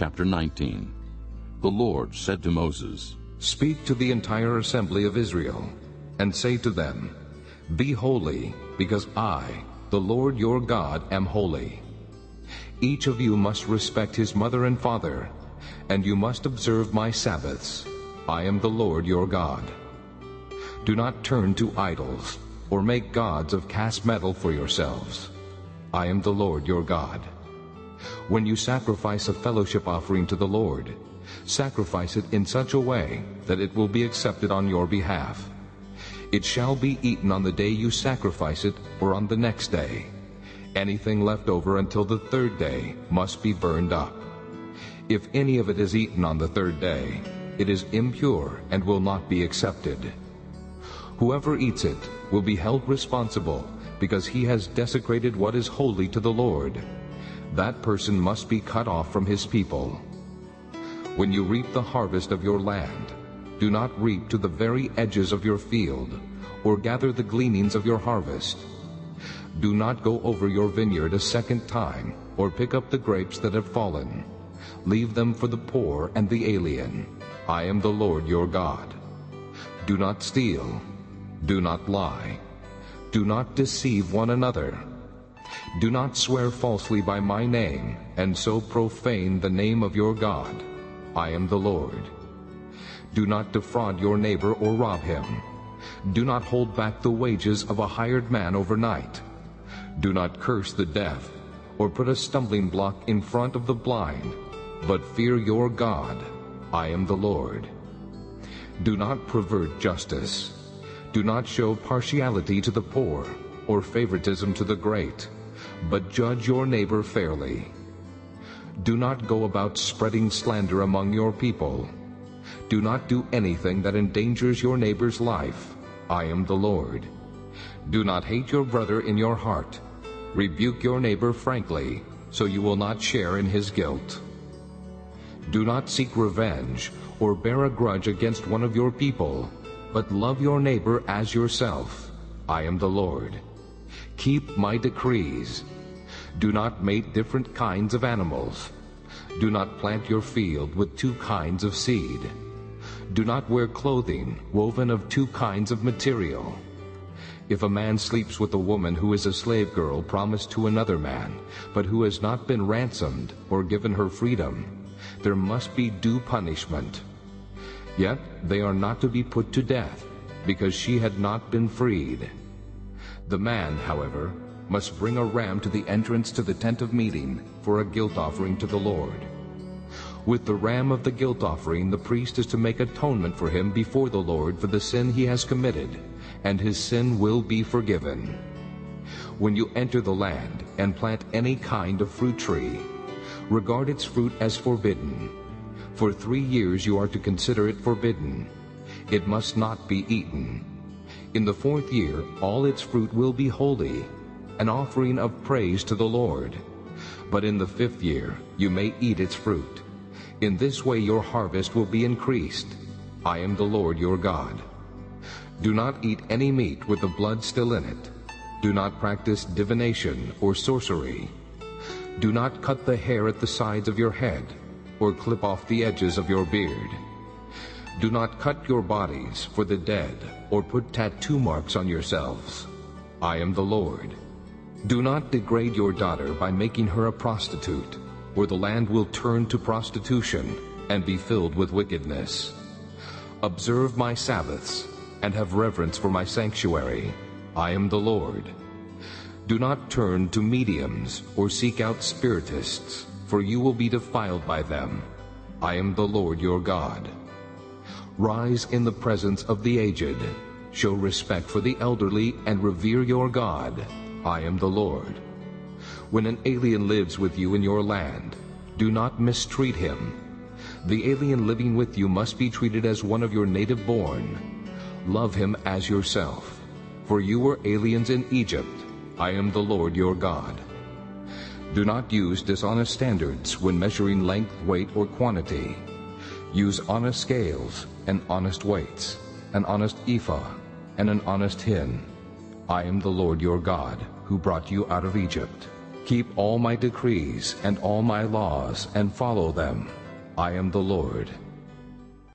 chapter 19. The Lord said to Moses, Speak to the entire assembly of Israel, and say to them, Be holy, because I, the Lord your God, am holy. Each of you must respect his mother and father, and you must observe my Sabbaths. I am the Lord your God. Do not turn to idols, or make gods of cast metal for yourselves. I am the Lord your God. When you sacrifice a fellowship offering to the Lord, sacrifice it in such a way that it will be accepted on your behalf. It shall be eaten on the day you sacrifice it or on the next day. Anything left over until the third day must be burned up. If any of it is eaten on the third day, it is impure and will not be accepted. Whoever eats it will be held responsible because he has desecrated what is holy to the Lord. That person must be cut off from his people. When you reap the harvest of your land, do not reap to the very edges of your field, or gather the gleanings of your harvest. Do not go over your vineyard a second time, or pick up the grapes that have fallen. Leave them for the poor and the alien. I am the Lord your God. Do not steal. Do not lie. Do not deceive one another. Do not swear falsely by my name, and so profane the name of your God. I am the Lord. Do not defraud your neighbor or rob him. Do not hold back the wages of a hired man overnight. Do not curse the deaf, or put a stumbling block in front of the blind, but fear your God. I am the Lord. Do not pervert justice. Do not show partiality to the poor, or favoritism to the great, but judge your neighbor fairly. Do not go about spreading slander among your people. Do not do anything that endangers your neighbor's life. I am the Lord. Do not hate your brother in your heart. Rebuke your neighbor frankly, so you will not share in his guilt. Do not seek revenge or bear a grudge against one of your people, but love your neighbor as yourself. I am the Lord. Keep my decrees. Do not mate different kinds of animals. Do not plant your field with two kinds of seed. Do not wear clothing woven of two kinds of material. If a man sleeps with a woman who is a slave girl promised to another man, but who has not been ransomed or given her freedom, there must be due punishment. Yet they are not to be put to death, because she had not been freed. The man, however, must bring a ram to the entrance to the tent of meeting for a guilt offering to the Lord. With the ram of the guilt offering, the priest is to make atonement for him before the Lord for the sin he has committed, and his sin will be forgiven. When you enter the land and plant any kind of fruit tree, regard its fruit as forbidden. For three years you are to consider it forbidden. It must not be eaten. In the fourth year all its fruit will be holy, an offering of praise to the Lord. But in the fifth year you may eat its fruit. In this way your harvest will be increased. I am the Lord your God. Do not eat any meat with the blood still in it. Do not practice divination or sorcery. Do not cut the hair at the sides of your head, or clip off the edges of your beard. Do not cut your bodies for the dead, or put tattoo marks on yourselves. I am the Lord. Do not degrade your daughter by making her a prostitute, or the land will turn to prostitution and be filled with wickedness. Observe my Sabbaths, and have reverence for my sanctuary. I am the Lord. Do not turn to mediums or seek out spiritists, for you will be defiled by them. I am the Lord your God. Rise in the presence of the aged. Show respect for the elderly and revere your God. I am the Lord. When an alien lives with you in your land, do not mistreat him. The alien living with you must be treated as one of your native born. Love him as yourself. For you were aliens in Egypt. I am the Lord your God. Do not use dishonest standards when measuring length, weight, or quantity. Use honest scales and honest weights, an honest ephah and an honest hin. I am the Lord your God, who brought you out of Egypt. Keep all my decrees and all my laws and follow them. I am the Lord.